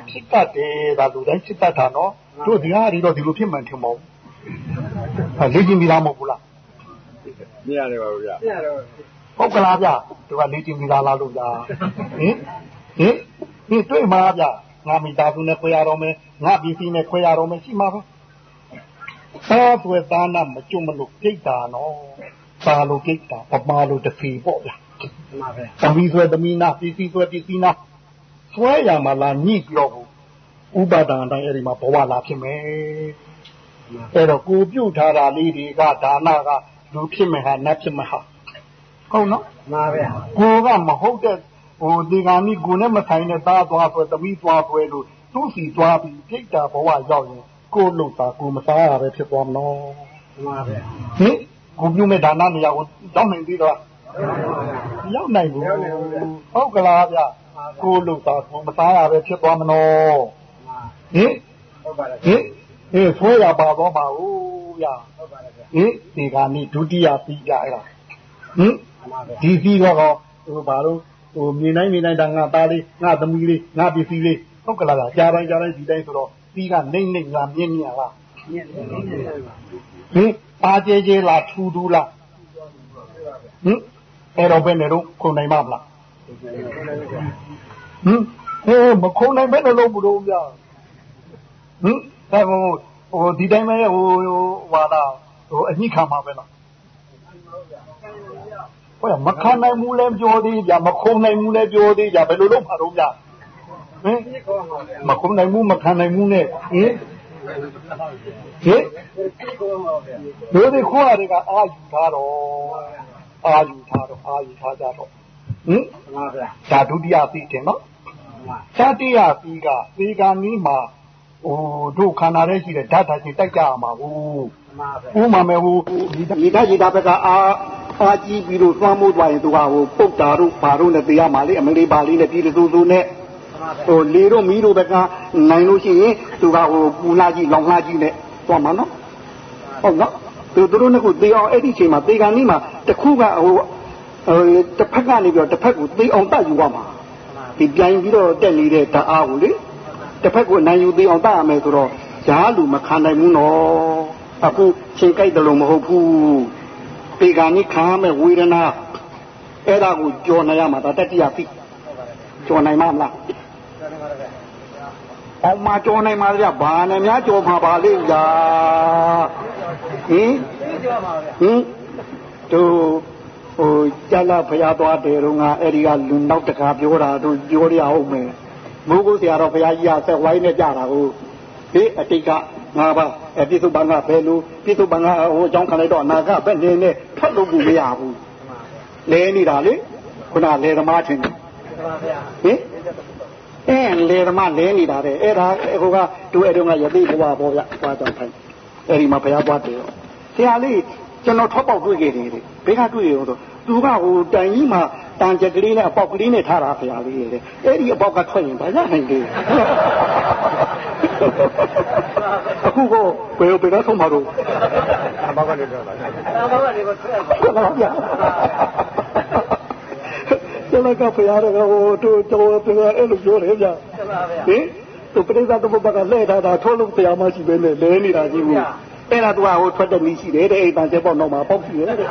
ဖြစ်တတ်တယ်ဒါလူတိုင်းဖြစ်တတ်တာနော်တို့ဒီဟာတွေတော့ဒီလိုဖြစ်မှန်ထင်မဟုတ်ဘူးလေ့ကျင့်ပြီးသားမဟုတ်ဘူးလားမရတယ်ပါဗျာမရတော့ဟုတ်ကလားဗျသူကလေ့ကျင့်ပြီးသားလားလို့ဗျာဟင်ဟင်ဒီတွေ့မှာဗျငါမိသားစုနဲ့ခွဲရတော့မယ်ငါပြည်စီနဲ့ခွဲရတော့မယ်ရှိမှာပဲသာသွေသားနာမကျွမလို့ပြိတ်တာနော် ပါလို့ပြိတ်တာပမာလို့တဖီပေါ့ဗျာမှန်ပါပဲသမီးဆွဲသမီးနာပြည်စီဆွဲပြည်စီနာဆွဲရမှာလားညှိပြောဘူးဥပါဒံတိုင်းအဲ့ဒီမှာဘဝလာဖြစ်မယ်အဲ့တော့ကိုပြုတ်ထားတာလေးတွေကဒါနကလူဖြစ်မယ်ဟာနတ်ဖြစ်မယ်ဟာဟုတ်နော်မှန်ပါဗျာကိုကမဟုတ်တဲ့ဟိုဒီကနေ့ကိုနဲ့မဆိုင်တဲ့သားသွားဆွဲသမီးသွားဆွဲလို့သူ့စီသွားပြီးပြိတ္တာဘဝရောက်ရင်ကိုလုတ်တာကိုမစားရပဲဖြစ်သွားမလို့မှန်ပါဗျာဟင် ကိုပြုမဲ့ဒါနနေရာကိုတောင်းနိုင်သေးတော့ရောက်နိုင်ဘူးဟုတ်ကလားဗျကိုလုတ်တာကိုမစားရပဲဖြစ်သွားမလို့ဟင်ဟုတ်ပါတယ်ဟင်ဟင်ဆွဲရပါတော့ပါဦးဗျဟုတ်ပါတယ်ဗျဟင်ဒီကနေ့ဒုတိယပြီးကြအဲ့ဒါဟင်ဒီပြီးတော့ဟိုဘာလို့ဟိုမြင်တိုင်းမြင်တိုင်းဒါငါသားလေးငါသမီးလေးငါပစ္စည်းလေးဟုတ်ကလားလားကြားတိုင်းကြားတိုင်းဒီတိုင်းဆိုတော့ပြီးကနေနေငါမြင်မြင်လားမြင်ဟင် ပါကြဲကြဲလားထူထူလားဟင်အဲ့တော့ဘယ်နဲ့တော့ခုံနိုင်မှာမလားဟင်ဟိုမခုံနိုင်ဘဲနဲ့လို့မလို့ဗျာဟင်ဒါဟိုဟိုဒီတိုင်းပဲဟိုဟွာလာဟိုအညှိခံမှာပဲလားဟိုမခံနိုင်ဘူးလဲပြောသေးကြမခုံနိုင်ဘူးလဲပြောသေးကြဘယ်လိုလုပ်မှာတော့ဗျာဟင်မခုံနိုင်ဘူးမခံနိုင်ဘူးနဲ့ဟင် ဟင်တို့ဒီခွားတွေကအာယူထားတော့အာယူထားတော့အာယူထားကြတော့ဟင်မှန်ပါဗျာဒါဒုတိယပြီးတယ်နော်သတိယပြီးကသေကံနီးမှာဟိုတို့ခန္ဓာထဲရှိတဲ့ဓာတ်ဓာတ်ချင်းတိုက်ကြရမှာဟုတ်ဥမာမဲ့ဟိုဒီဓာတ်ဒီဓာတ်ဘက်ကအာအာကြီးပြီးတော့သွားမိုးသွားရင်သူကဟိုပုတ်တာတို့ဘာတို့နဲ့တရားမှာလေအမလေးပါလေးနဲ့ပြည်သူသူနဲ့ ဟိုလေတို့မီးတို့ဘက်ကနိုင်လို့ရှိရင်သူကဟိုပူလာကြီးလောင်လာကြီးနဲ့သွားမှာနော်ဟုတ်နော်သူတို့ကသေအောင်အဲ့ဒီချိန်မှာသေကံនេះမှာတခုကဟိုဟိုတစ်ဖက်ကနေပြီးတော့တစ်ဖက်ကိုသေအောင်တတ်ယူရမှာဒီပြိုင်ပြီးတော့တက်နေတဲ့ဓာတ်အားကိုလေတစ်ဖက်ကိုနိုင်ယူသေးအောင်တတ်ရမယ်ဆိုတော့ဈာလူမခံနိုင်ဘူးနော်အခုချိန်ကြိုက်တယ်လို့မဟုတ်ဘူးပေကံကြီးခံရမယ်ဝေဒနာအဲ့ဒါကိုကြော်နိုင်ရမှာဒါတတိယပြီကြော်နိုင်မှာမလား အောင်မကြော်နိုင်မှာကြဘာနဲ့များကြော်မှာပါလိမ့်ကြာဟင်ဟင်တို့ဟိုကြက်လာဖျားသွားတယ်တော့ငါအဲ့ဒီကလူနောက်တခါပြောတာတို့ပြောရအောင်မယ်မိုးကုတ်ဆရာတော်ဘုရားကြီးကဆက်ဝိုင်းနဲ့ကြတာကိုဟေးအတိတ်ကငါပါအပြစ်စုပန်ကဘယ်လိုပြစ်စုပန်ကဟိုအကြောင်းခံလိုက်တော့အနာကဘယ်နေနဲ့ထွက်လို့မရဘူးလဲနေတာလေခုနလေသမားချင်းဟင် အဲလေသမားလဲနေတာတဲ့အဲ့ဒါဟိုကတူအဲ့တုန်းကယသိဘဝပေါ်ဗျဟွာကြောင့်ထိုင်အဲ့ဒီမှာဘုရားသွားတယ်ဆရာလေးကျွန်တော်ထောက်ပေါက်တွေ့ခဲ့တယ်ဘယ်ကတွေ့ရောဆိုသူကဟိုတိုင်ကြီးမှာတန်ချက်ကလေးနဲ့အပေါက်ကလေးနဲ့ထားတာခရာလေးလေအဲ့ဒီအပေါက်ကထွက်ရင်ဘာရနိုင်လဲအခုကဘယ်ဘယ်တော့ဆုံးမှာတော့အပေါက်ကလေးတော့ပါအပေါက်ကလေးကိုထွက်ပါဗျာ ကျလကဖရားတော်ဟိုတို့တော်တော်အဲ့လိုပြောတယ်ဗျာဟင်သူပရိသတ်သမုပ္ပါကလဲထားတာထိုးလို့တရားမရှိပဲနဲ့လဲနေတာကြီးဘူးအဲ့ဒါသူကဟိုထွက်တဲ့နည်းရှိတယ်တဲ့အိမ်တန်ကျပေါ့တော့မှာပေါက်ရှိတယ်တဲ့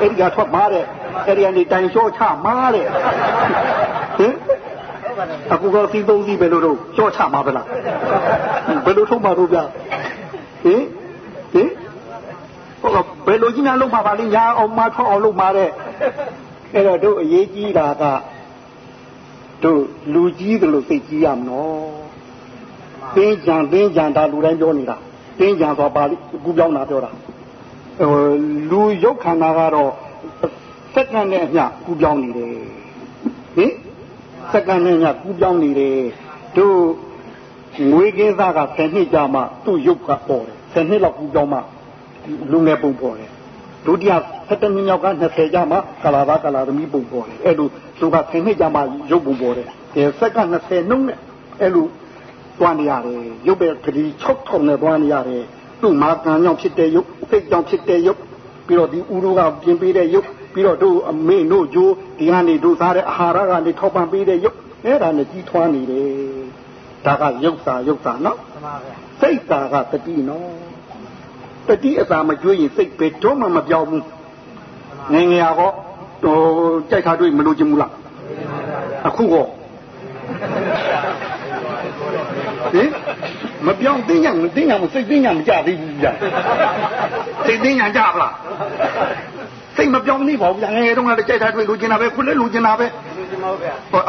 အဲ့ဒီကထွက်မှာတဲ့အဲ့ဒီကနေတိုင်လျှော့ချမှာတဲ့ဟင်အခုကစီးသုံးစီးပဲလို့တော့လျှော့ချမှာပဲလားဘယ်လိုထုတ်မှာတော့ဗျဟင်ဟင်ဟိုဘယ်လိုကြီးများလုံးမှာပါလိညာအောင်မထွက်အောင်လုပ်မှာတဲ့ အဲ့တော့တို့အရေးကြီးတာကတို့လူကြီးတယ်လို့သိကြည့်ရမနော်တင်းကြံတင်းကြံဒါလူတိုင်းပြောနေတာတင်းကြံဆိုပါဠိကူပြောင်းတာပြောတာဟိုလူရုပ်ခန္ဓာကတော့စက္ကန့်နဲ့အမျှကူပြောင်းနေတယ်ဟင်စက္ကန့်နဲ့အမျှကူပြောင်းနေတယ်တို့ငွေကင်းသားက10နှစ်ကြာမှသူ့ရုပ်ကပေါ်တယ်10နှစ်လောက်ကူပြောင်းမှလူငယ်ပုံပေါ်တယ် ဒုတိယ7နှစ်မြောက်က20ကြာမှကလာသားကလာသမီးပုံပေါ်တယ်အဲ့လိုသူက10နှစ်ကြာမှရုပ်ပုံပေါ်တယ်ဒီစက္ကန့်20နှုန်းနဲ့အဲ့လိုတွန်းနေရတယ်ရုပ်ပဲဂတိ6ထုံနဲ့တွန်းနေရတယ်သူ့မာကံကြောင့်ဖြစ်တဲ့ရုပ်စိတ်ကြောင့်ဖြစ်တဲ့ရုပ်ပြီးတော့ဒီဥရုကပြင်ပေးတဲ့ရုပ်ပြီးတော့တို့အမေတို့ဂျိုးဒီကနေတို့စားတဲ့အာဟာရကနေထောက်ပံ့ပေးတဲ့ရုပ်အဲ့ဒါနဲ့ကြီးထွားနေတယ်ဒါကရုပ်စာရုပ်စာနော်မှန်ပါဗျာစိတ်စာကတတိနော် တတိအစာမကျွေးရင်စိတ်ဘယ်တော့မှမပြောင်းဘူးငငယ်ရတော့ဟိုကြိုက်ခါတွေ့မလို့ခြင်းဘူးလားအခုတော့ဟင်မပြောင်းသိညာမသိညာမစိတ်သိညာမကြသေးဘူးဗျာစိတ်သိညာကြပါလားစိတ်မပြောင်းနေပါဘူးဗျာငယ်ငယ်တုန်းကလည်းကြိုက်တာတွေ့လူကျင်တာပဲခုလည်းလူကျင်တာပဲ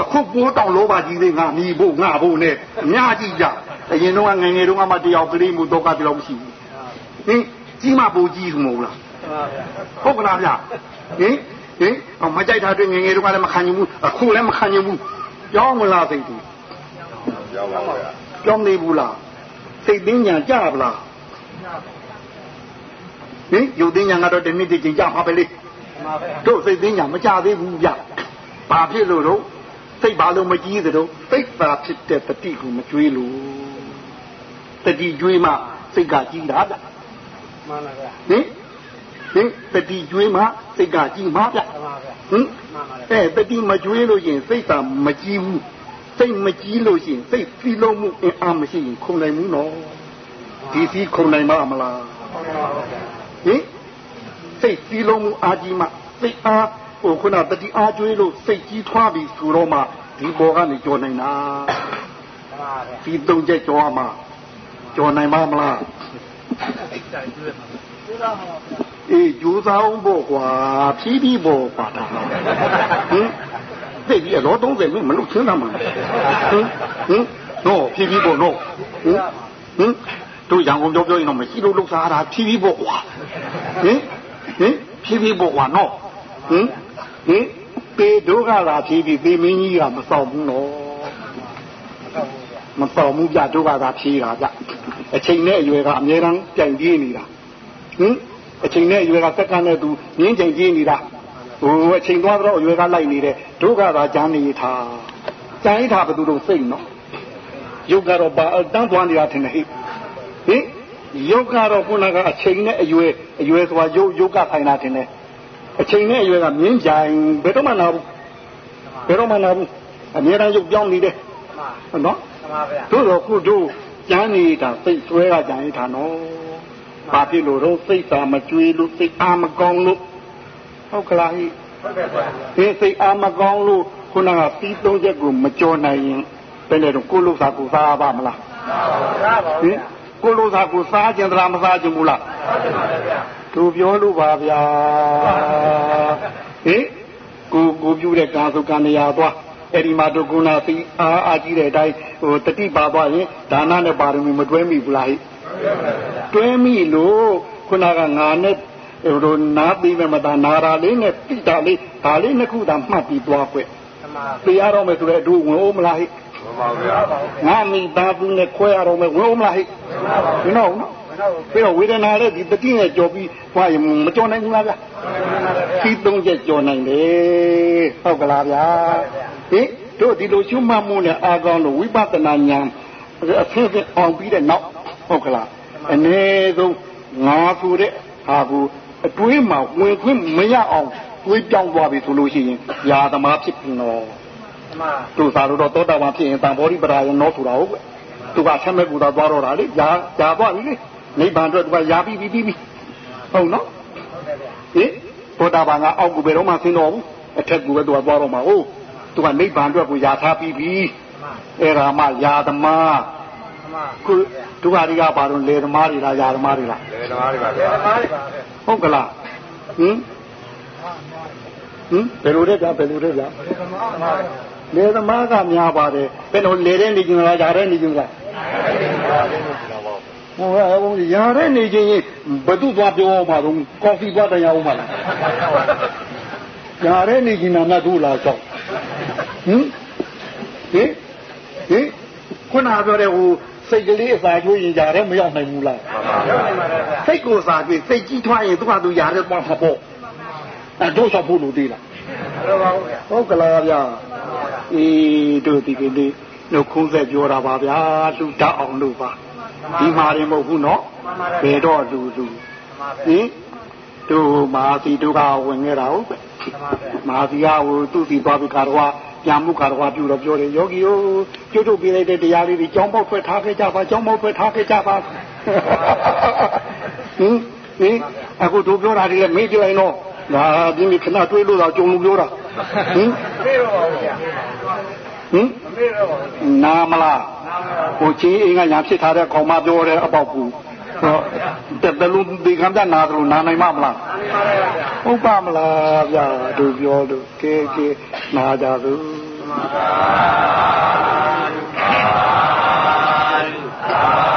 အခုပိုးတောင်လောပါကြီးသေးငါမြည်ဖို့ငါဖို့နဲ့အများကြီးကြအရင်တော့ငယ်ငယ်တုန်းကမှတယောက်ကလေးမှုတော့ကတယောက်မရှိဘူး ဟင်ကြီးမပိုကြီးမဟုတ်လားဟုတ်ကလားဗျာဟင်ဟင်မကြိုက်တာတွေ့ငယ်ငယ်တုန်းကလည်းမခံနိုင်ဘူးအခုလည်းမခံနိုင်ဘူးကြောင်းမလားသိတူကြောင်းပါဗျာကြောင်းနေဘူးလားစိတ်သိညာကြပါလားဟင်ယုတ်သိညာကတော့တနည်းတည်းကြမှာပဲလေတို့စိတ်သိညာမကြသေးဘူးဗျဘာဖြစ်လို့တော့စိတ်ဘာလို့မကြည့်သလိုစိတ်သာဖြစ်တဲ့တတိကိုမကြွေးလို့တတိကြွေးမှစိတ်ကကြည်တာဗျ မှန်ပါဗျဟင်ဟင်တတိကြွေးမှစိတ်ကကြည်မှာဗျမှန်ပါဗျဟင်အဲတတိမကြွေးလို့ရင်စိတ်သာမကြည်ဘူးစိတ်မကြည်လို့ရှိရင်စိတ်စီလုံးမှုအင်အားမရှိရင်ခုံနိုင်ဘူးနော်ဒီစီခုံနိုင်မှာမလားဟင်စိတ်စီလုံးမှုအားကြီးမှစိတ်အားဟိုခုနတတိအားကျွေးလို့စိတ်ကြီးထွားပြီးဆိုတော့မှဒီဘောကနေကြော်နိုင်တာဒီသုံးချက်ကြော်မှာကြော်နိုင်ပါမလား အေးကြိုးစားအောင်ပေါ့ကွာဖြည်းဖြည်းပေါ့ကွာဒါဟင်သိပြီတော့30မိမလို့ချင်းတာမှာဟင်ဟင်တော့ဖြည်းဖြည်းပေါ့တော့ဟင်ဟင်တို့ရန်ကုန်ပြောပြောရင်တော့မရှိလို့လှုပ်ရှားတာဖြည်းဖြည်းပေါ့ကွာဟင်ဟင်ဖြည်းဖြည်းပေါ့ကွာနော်ဟင်ဟင်ပေတို့ကလာဖြည်းဖြည်းပေမင်းကြီးကမဆောင်ဘူးနော် မဆောင်ဘူးပြတို့ကသာဖြည်းတာဗျအချိန်နဲ့အရွယ်ကအများအားပြိုင်ပြေးနေတာဟင်အချိန်နဲ့အရွယ်ကစက္ကန့်နဲ့သူမြင်းချိန်ပြေးနေတာဟိုအချိန်သွားတော့အရွယ်ကလိုက်နေတယ်ဒုက္ခသာကြမ်းနေထားကြမ်းထားဘယ်သူတို့စိတ်နော်ယုတ်ကတော့ပါတန်းသွားနေတာထင်တယ်ဟိဟင်ယုတ်ကတော့ခုနကအချိန်နဲ့အရွယ်အရွယ်ဆိုတာယုတ်ယုတ်ကဆိုင်တာထင်တယ်အချိန်နဲ့အရွယ်ကမြင်းကြိုင်ဘယ်တော့မှနာဘူးဘယ်တော့မှနာဘူးအများအားယုတ်ပြောင်းနေတယ်ဟုတ်နော် တို့တော့ခုတို့ကြမ်းနေတာစိတ်ဆွဲကကြမ်းနေတာနော်ဘာဖြစ်လို့တော့စိတ်သာမကြွေးလို့စိတ်အားမကောင်းလို့ဟုတ်ကလားဟိဒီစိတ်အားမကောင်းလို့ခုနကပြီးသုံးချက်ကိုမကြော်နိုင်ရင်ဘယ်နဲ့တော့ကိုလို့သာကိုစားပါမလားစားပါဘူးဟင်ကိုလို့သာကိုစားကြင်သလားမစားကြဘူးလားသူပြောလို့ပါဗျာဟင်ကိုကိုပြုတဲ့ကာသုကံရာသွား အဲ့ဒီမှာတို့ကုဏသိအားအားကြီးတဲ့အတိုင်းဟိုတတိပါသွားရင်ဒါနနဲ့ပါရမီမတွဲမိဘူးလားဟိတွဲမိလို့ခုနကငါနဲ့ဟိုတို့နားပြီးမှမသာနာရာလေးနဲ့တိတာလေးဒါလေးနှစ်ခုသာမှတ်ပြီးသွားခွဲ့သိရတော့မယ်ဆိုတော့အတူဝင်အောင်မလားဟိမှန်ပါဗျာငါမိသားစုနဲ့ခွဲရတော့မယ်ဝင်အောင်မလားဟိမှန်ပါဗျာနော်နော်ပြီးတော့ဝေဒနာလည်းဒီတတိနဲ့ကြော်ပြီးသွားရင်မကြော်နိုင်ဘူးလားဗျာဒီသုံးချက်ကြော်နိုင်တယ်ဟုတ်ကလားဗျာ ဟင်တို့ဒီလိုရှုမှတ်မှုနဲ့အာကောင်းလို့ဝိပဿနာဉာဏ်အဖြစ်ဖြစ်အောင်ပြီးတဲ့နောက်ဟုတ်ကလားအနည်းဆုံးငါဆိုတဲ့ဟာကိုအတွင်းမှာဝင်ခွင့်မရအောင်တွေးပြောင်းသွားပြီဆိုလို့ရှိရင်ယာသမားဖြစ်ပြီနော်မှန်သူစားလို့တော့သောတာပန်ဖြစ်ရင်တန်ဘောဓိပရာယနောဆိုတာဟုတ်ပဲသူကဆက်မဲ့ကူတာသွားတော့တာလေယာယာသွားပြီလေနိဗ္ဗာန်အတွက်သူကယာပြီးပြီးပြီးပြီးဟုတ်နော်ဟင်ဘောတာဘာကအောက်ကူဘယ်တော့မှဆင်းတော့ဘူးအထက်ကူပဲသူကသွားတော့မှာဟုတ် သူကနိဗ္ဗာန်အတွက်ကိုယာထားပြီးပြီအဲ့ဒါမှယာသမားမှန်ခုဒုက္ခတွေကဘာလို့လေသမားတွေလားယာသမားတွေလားလေသမားတွေပါဒီဗျာသမားတွေပါပဲဟုတ်ကလားဟင်ဟင်ဘယ်လိုလဲဗျာဘယ်လိုလဲဗျာဒီသမားသမားလေသမားကများပါတယ်ဘယ်လိုလေတဲ့နေကြလားယာတဲ့နေကြလားဟိုဟိုယာတဲ့နေချင်းဘယ်သူသွားပြောအောင်ပါတော့ကော်ဖီသွားတရားအောင်ပါလားညာတဲ့နေကြီးနာနဲ့တို့လာတော့ ဟင်ဟင်ဟင်ခုနပြောတဲ့ဟိုစိတ်ကလေးအစာချိုးရင်ညာတဲ့မရောက်နိုင်ဘူးလားရောက်နေမှာတော့ဗျာစိတ်ကိုစာပြီးစိတ်ကြီးထွားရင်သူကသူညာတဲ့ပေါ့ဖပေါ့အဲတို့ဆောက်ဖို့လို့သေးလားလိုပါဘူးဗျာဟုတ်ကလားဗျာအေးတို့ဒီကနေ့နှုတ်ခုံးဆက်ပြောတာပါဗျာလူတတ်အောင်လို့ပါဒီမှာရင်မဟုတ်ဘူးနော်ဘယ်တော့လူလူသမားပဲဟင်တို့မာစီတို့ကဝင်ခဲ့တာဟုတ်ပဲသ မားပဲမဟာသီယာဟိုသူ့စီသွားပြီးကာတော်ပြန်မှုကာတော်ပြုတော့ပြောတယ်ယောဂီတို့ကျွတ်တို့ပြလိုက်တဲ့တရားလေးတွေကြောင်းပေါက်ထွက်ထားခဲ့ကြပါကြောင်းပေါက်ထွက်ထားခဲ့ကြပါဟင်ဟင်အခုတို့ပြောတာတွေလည်းမေးကြလိုက်တော့ဒါဒီနေ့ခဏတွေးလို့တော့ကြုံလို့ပြောတာဟင်မေးတော့ပါဘူးဗျာဟင်မမေးတော့ပါဘူးနာမလားနားမလားဟိုချင်းအင်းကညာဖြစ်ထားတဲ့ကောင်မပြောတဲ့အပေါက်ကူဟော တက်တလုံးဒီကံတနာတယ်လို့နာနိုင်မမလားဥပမလားဗျာတို့ပြောတို့ကဲကဲနာကြသူသာသာသာသာ